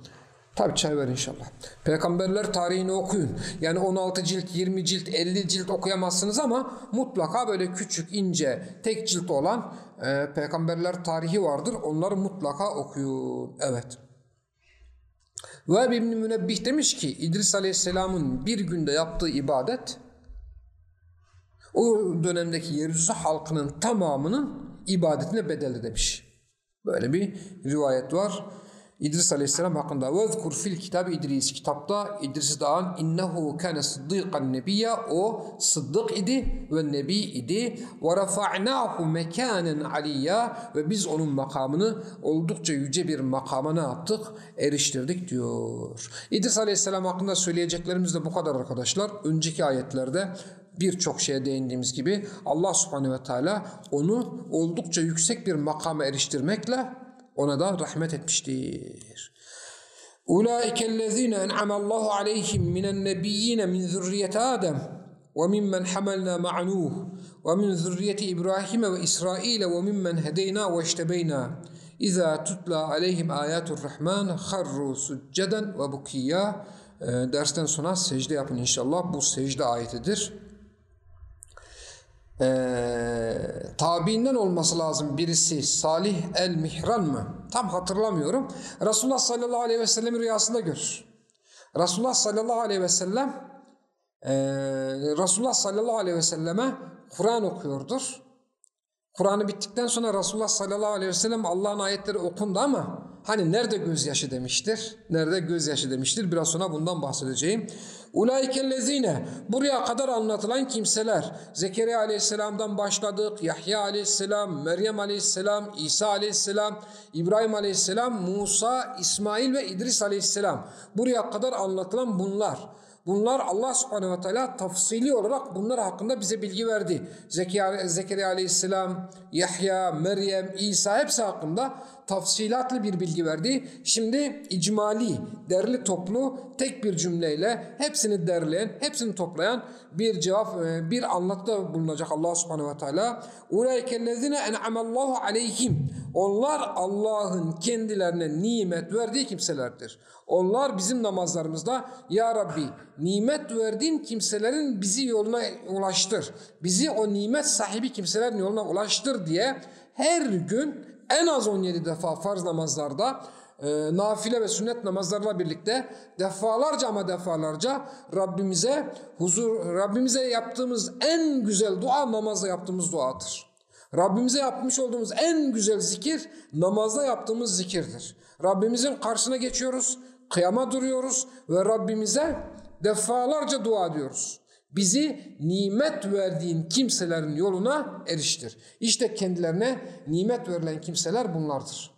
Tabi çay ver inşallah. Peygamberler tarihini okuyun. Yani 16 cilt, 20 cilt, 50 cilt okuyamazsınız ama mutlaka böyle küçük, ince, tek cilt olan e, peygamberler tarihi vardır. Onları mutlaka okuyun. Evet. Ve İbn Münebbih demiş ki İdris Aleyhisselam'ın bir günde yaptığı ibadet o dönemdeki yeryüzü halkının tamamının ibadetine bedelli demiş. Böyle bir rivayet var. İdris Aleyhisselam hakkında vezkur fil kitabı İdris kitapta İdris Dağ'ın innehu kâne sıddıkan nebiyye o sıddık idi ve nebi idi ve rafa'nahu mekanen aliyya ve biz onun makamını oldukça yüce bir makama ne yaptık? Eriştirdik diyor. İdris Aleyhisselam hakkında söyleyeceklerimiz de bu kadar arkadaşlar. Önceki ayetlerde birçok şeye değindiğimiz gibi Allah subhanehu ve teala onu oldukça yüksek bir makama eriştirmekle ona da rahmet etmiştir. Nebiyyine min zürriyeti Adem ve mimmen hamalna ma'a Nuh ve min zürriyeti İbrahim ve İsrail ve mimmen hedeyna ve iştebeyna. İza tutla aleyhim ayatul rahman harru succeden ve bukiyya. Dersten sonra secde yapın inşallah. Bu secde ayetidir e, tabiinden olması lazım birisi Salih el-Mihran mı? Tam hatırlamıyorum. Resulullah sallallahu aleyhi ve sellem rüyasında görür. Resulullah sallallahu aleyhi ve sellem e, Resulullah sallallahu aleyhi ve selleme Kur'an okuyordur. Kur'an'ı bittikten sonra Resulullah sallallahu aleyhi ve sellem Allah'ın ayetleri okundu ama hani nerede gözyaşı demiştir? Nerede gözyaşı demiştir? Biraz sonra bundan bahsedeceğim. Ulaikellezine buraya kadar anlatılan kimseler Zekeriya aleyhisselamdan başladık. Yahya aleyhisselam, Meryem aleyhisselam, İsa aleyhisselam, İbrahim aleyhisselam, Musa, İsmail ve İdris aleyhisselam. Buraya kadar anlatılan bunlar. Bunlar Allah subhanehu ve teala tafsili olarak bunlar hakkında bize bilgi verdi. Zekeriya, aleyhisselam, Yahya, Meryem, İsa hepsi hakkında tafsilatlı bir bilgi verdi. Şimdi icmali, derli toplu tek bir cümleyle hepsini derleyen, hepsini toplayan bir cevap, e, bir anlatıda bulunacak Allah subhanehu ve teala. Ulaikellezine en'amallahu aleyhim. Onlar Allah'ın kendilerine nimet verdiği kimselerdir. Onlar bizim namazlarımızda Ya Rabbi nimet verdiğin kimselerin bizi yoluna ulaştır. Bizi o nimet sahibi kimselerin yoluna ulaştır diye her gün en az 17 defa farz namazlarda e, nafile ve sünnet namazlarla birlikte defalarca ama defalarca Rabbimize huzur Rabbimize yaptığımız en güzel dua namazda yaptığımız duadır. Rabbimize yapmış olduğumuz en güzel zikir namazda yaptığımız zikirdir. Rabbimizin karşısına geçiyoruz, kıyama duruyoruz ve Rabbimize defalarca dua ediyoruz. Bizi nimet verdiğin kimselerin yoluna eriştir. İşte kendilerine nimet verilen kimseler bunlardır.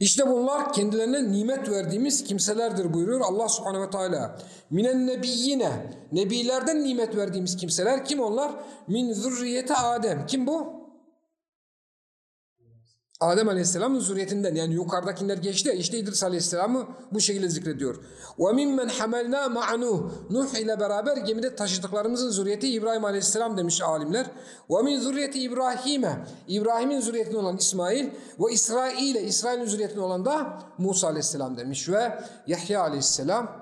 İşte bunlar kendilerine nimet verdiğimiz kimselerdir buyuruyor Allah subhanehu ve teala. Minen nebiyyine, nebilerden nimet verdiğimiz kimseler kim onlar? Min zürriyeti Adem. Kim bu? Adem Aleyhisselam'ın zürriyetinden yani yukarıdakiler geçti işte İdris Aleyhisselam'ı bu şekilde zikrediyor. وَمِمَّنْ حَمَلْنَا مَعَ نُوهِ Nuh ile beraber gemide taşıdıklarımızın zürriyeti İbrahim Aleyhisselam demiş alimler. وَمِنْ zürriyeti İbrahim'e İbrahim'in zürriyetinden olan İsmail ve İsrail'e İsrail'in zürriyetinden olan da Musa Aleyhisselam demiş ve Yahya Aleyhisselam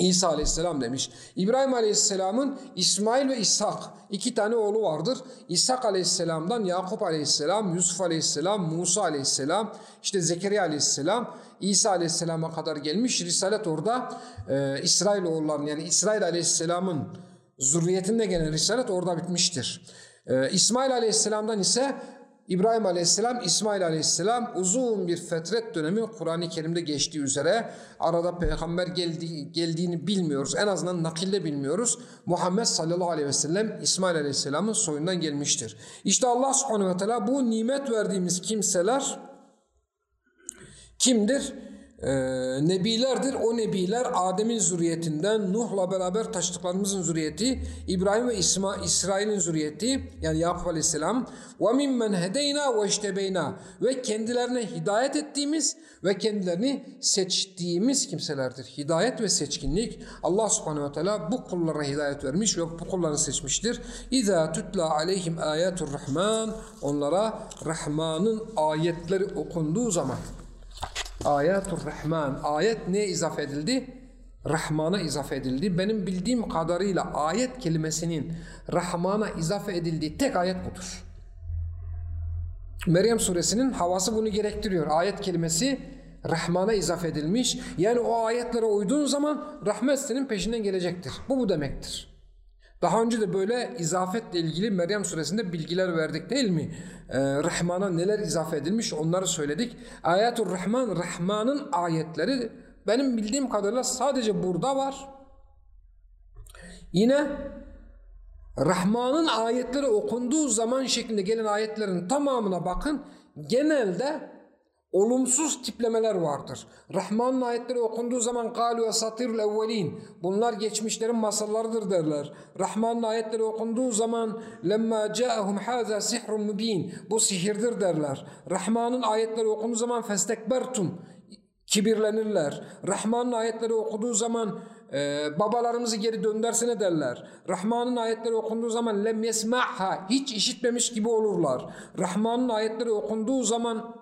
İsa aleyhisselam demiş. İbrahim aleyhisselamın İsmail ve İshak iki tane oğlu vardır. İshak aleyhisselamdan Yakup aleyhisselam, Yusuf aleyhisselam, Musa aleyhisselam, işte Zekeriya aleyhisselam, İsa aleyhisselama kadar gelmiş. Risalet orada e, İsrail oğullarının yani İsrail aleyhisselamın zürriyetinde gelen Risalet orada bitmiştir. E, İsmail aleyhisselamdan ise İbrahim Aleyhisselam, İsmail Aleyhisselam uzun bir fetret dönemi Kur'an-ı Kerim'de geçtiği üzere arada peygamber geldi, geldiğini bilmiyoruz. En azından nakilde bilmiyoruz. Muhammed sallallahu aleyhi ve sellem İsmail Aleyhisselam'ın soyundan gelmiştir. İşte Allah subhanehu ve teala bu nimet verdiğimiz kimseler kimdir? E, nebilerdir. O nebiler Adem'in zürriyetinden, Nuh'la beraber taşıdıklarımızın zürriyeti, İbrahim ve İsma, İsrail'in zürriyeti yani Yakup Aleyhisselam mimmen hedeyna ve iştebeyna ve kendilerine hidayet ettiğimiz ve kendilerini seçtiğimiz kimselerdir. Hidayet ve seçkinlik Allah subhanehu ve teala bu kullara hidayet vermiş ve bu kulları seçmiştir. İza tutla aleyhim ayatur rahman onlara Rahman'ın ayetleri okunduğu zaman Ayatul Rahman. Ayet ne izafe edildi? Rahman'a izafe edildi. Benim bildiğim kadarıyla ayet kelimesinin Rahman'a izafe edildiği tek ayet budur. Meryem suresinin havası bunu gerektiriyor. Ayet kelimesi Rahman'a izafe edilmiş. Yani o ayetlere uyduğun zaman rahmet senin peşinden gelecektir. Bu bu demektir. Daha önce de böyle izafetle ilgili Meryem suresinde bilgiler verdik değil mi? Ee, Rahman'a neler izafe edilmiş onları söyledik. Ayatul Rahman, Rahman'ın ayetleri benim bildiğim kadarıyla sadece burada var. Yine Rahman'ın ayetleri okunduğu zaman şeklinde gelen ayetlerin tamamına bakın. Genelde olumsuz tiplemeler vardır. Rahman'ın ayetleri okunduğu zaman galu esatirul evvelin bunlar geçmişlerin masallarıdır derler. Rahman'ın ayetleri okunduğu zaman lemma ca'ahum haza sihrun mubin bu sihirdir derler. Rahman'ın ayetleri okunduğu zaman festekbertum kibirlenirler. Rahman'ın ayetleri okuduğu zaman e, babalarımızı geri döndersene derler. Rahman'ın ayetleri okunduğu zaman lem yesma'ha hiç işitmemiş gibi olurlar. Rahman'ın ayetleri okunduğu zaman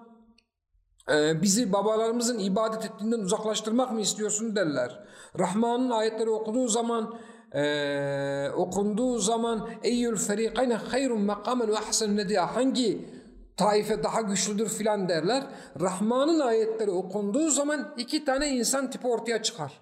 bizi babalarımızın ibadet ettiğinden uzaklaştırmak mı istiyorsun derler. Rahman'ın ayetleri okuduğu zaman e, okunduğu zaman eyyül ferikayne hayrun makamen ve ahsen nediya hangi taife daha güçlüdür filan derler. Rahman'ın ayetleri okunduğu zaman iki tane insan tipi ortaya çıkar.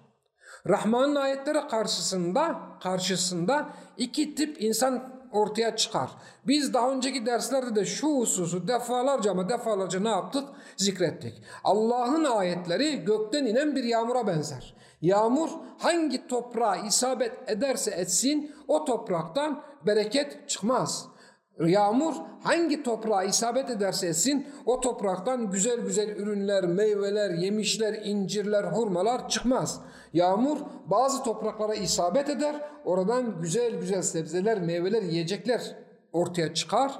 Rahman'ın ayetleri karşısında karşısında iki tip insan ortaya çıkar. Biz daha önceki derslerde de şu hususu defalarca ama defalarca ne yaptık? Zikrettik. Allah'ın ayetleri gökten inen bir yağmura benzer. Yağmur hangi toprağa isabet ederse etsin o topraktan bereket çıkmaz. Yağmur hangi toprağa isabet ederse etsin o topraktan güzel güzel ürünler, meyveler, yemişler, incirler, hurmalar çıkmaz. Yağmur bazı topraklara isabet eder, oradan güzel güzel sebzeler, meyveler, yiyecekler ortaya çıkar.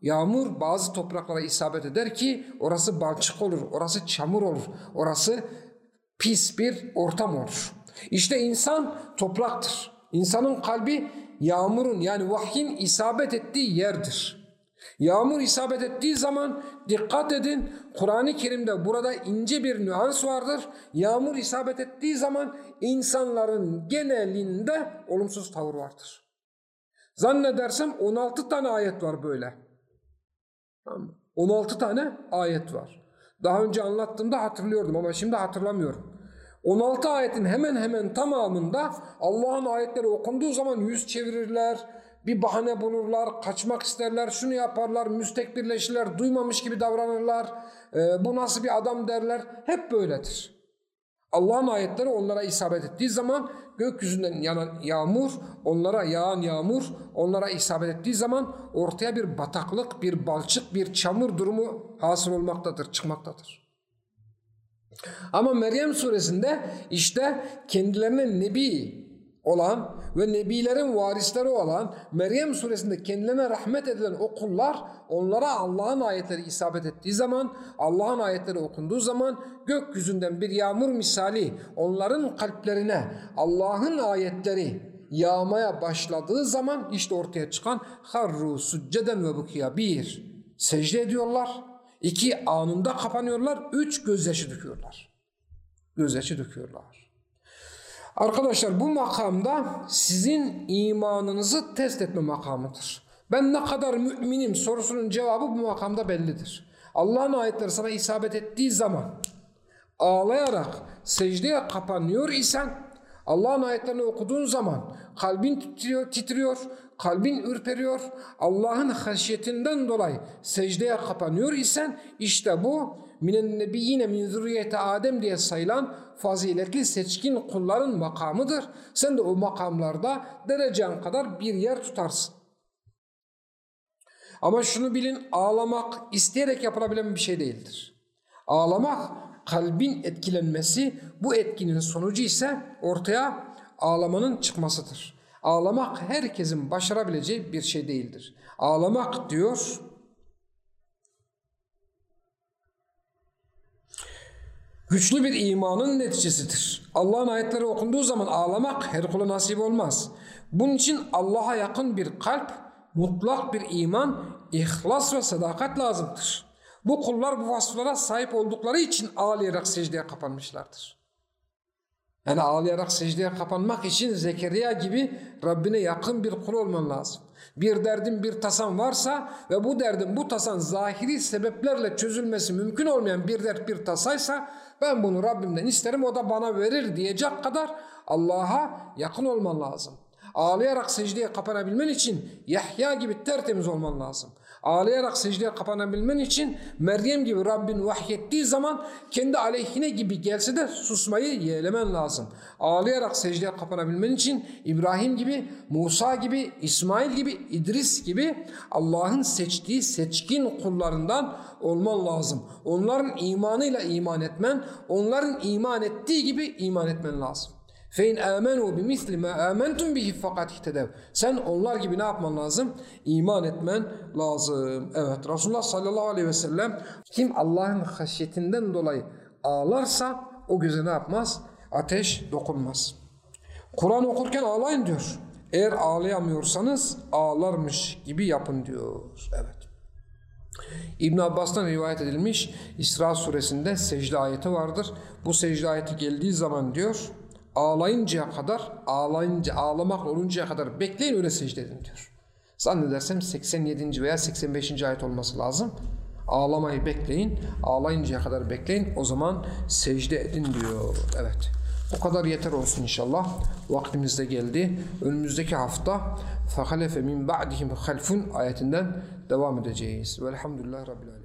Yağmur bazı topraklara isabet eder ki orası balçık olur, orası çamur olur, orası pis bir ortam olur. İşte insan topraktır. İnsanın kalbi yağmurun yani vahyin isabet ettiği yerdir. Yağmur isabet ettiği zaman dikkat edin Kur'an-ı Kerim'de burada ince bir nüans vardır. Yağmur isabet ettiği zaman insanların genelinde olumsuz tavır vardır. Zannedersem 16 tane ayet var böyle. 16 tane ayet var. Daha önce anlattığımda hatırlıyordum ama şimdi hatırlamıyorum. 16 ayetin hemen hemen tamamında Allah'ın ayetleri okunduğu zaman yüz çevirirler, bir bahane bulurlar, kaçmak isterler, şunu yaparlar, müstekbirleşirler, duymamış gibi davranırlar, e, bu nasıl bir adam derler. Hep böyledir. Allah'ın ayetleri onlara isabet ettiği zaman gökyüzünden yanan yağmur, onlara yağan yağmur, onlara isabet ettiği zaman ortaya bir bataklık, bir balçık, bir çamur durumu hasıl olmaktadır, çıkmaktadır. Ama Meryem suresinde işte kendilerine nebi olan ve nebilerin varisleri olan Meryem suresinde kendilerine rahmet edilen o kullar onlara Allah'ın ayetleri isabet ettiği zaman Allah'ın ayetleri okunduğu zaman gökyüzünden bir yağmur misali onların kalplerine Allah'ın ayetleri yağmaya başladığı zaman işte ortaya çıkan harru succeden ve bukiya bir secde ediyorlar İki anında kapanıyorlar. Üç gözyaşı döküyorlar. Gözyaşı döküyorlar. Arkadaşlar bu makamda sizin imanınızı test etme makamıdır. Ben ne kadar müminim sorusunun cevabı bu makamda bellidir. Allah'ın ayetleri sana isabet ettiği zaman ağlayarak secdeye kapanıyor isen Allah'ın ayetlerini okuduğun zaman kalbin titriyor, titriyor kalbin ürperiyor, Allah'ın haşyetinden dolayı secdeye kapanıyor isen işte bu minen nebiyyine min zürriyete Adem diye sayılan faziletli seçkin kulların makamıdır. Sen de o makamlarda derecen kadar bir yer tutarsın. Ama şunu bilin ağlamak isteyerek yapılabilen bir şey değildir. Ağlamak kalbin etkilenmesi bu etkinin sonucu ise ortaya ağlamanın çıkmasıdır. Ağlamak herkesin başarabileceği bir şey değildir. Ağlamak diyor güçlü bir imanın neticesidir. Allah'ın ayetleri okunduğu zaman ağlamak her kula nasip olmaz. Bunun için Allah'a yakın bir kalp, mutlak bir iman, ihlas ve sadakat lazımdır. Bu kullar bu vasıflara sahip oldukları için ağlayarak secdeye kapanmışlardır. Yani ağlayarak secdeye kapanmak için Zekeriya gibi Rabbine yakın bir kul olman lazım. Bir derdin bir tasan varsa ve bu derdin bu tasan zahiri sebeplerle çözülmesi mümkün olmayan bir dert bir tasaysa ben bunu Rabbimden isterim o da bana verir diyecek kadar Allah'a yakın olman lazım. Ağlayarak secdeye kapanabilmen için Yahya gibi tertemiz olman lazım. Ağlayarak secdeye kapanabilmen için Meryem gibi Rabbin vahyettiği zaman kendi aleyhine gibi gelse de susmayı yeğlemen lazım. Ağlayarak secdeye kapanabilmen için İbrahim gibi, Musa gibi, İsmail gibi, İdris gibi Allah'ın seçtiği seçkin kullarından olman lazım. Onların imanıyla iman etmen, onların iman ettiği gibi iman etmen lazım. Fein amenu bimisli ma amantum bihi fakat ihtedev. Sen onlar gibi ne yapman lazım? İman etmen lazım. Evet Resulullah sallallahu aleyhi ve sellem kim Allah'ın haşyetinden dolayı ağlarsa o göze ne yapmaz? Ateş dokunmaz. Kur'an okurken ağlayın diyor. Eğer ağlayamıyorsanız ağlarmış gibi yapın diyor. Evet. İbn Abbas'tan rivayet edilmiş İsra suresinde secde ayeti vardır. Bu secde ayeti geldiği zaman diyor ağlayıncaya kadar ağlayınca ağlamak oluncaya kadar bekleyin öyle secde edin diyor. Zannedersem 87. veya 85. ayet olması lazım. Ağlamayı bekleyin, ağlayıncaya kadar bekleyin o zaman secde edin diyor. Evet. O kadar yeter olsun inşallah. Vaktimiz de geldi. Önümüzdeki hafta فَخَلَفَ مِنْ بَعْدِهِمْ خَلْفٌ ayetinden devam edeceğiz. Velhamdülillah Rabbil Alemin.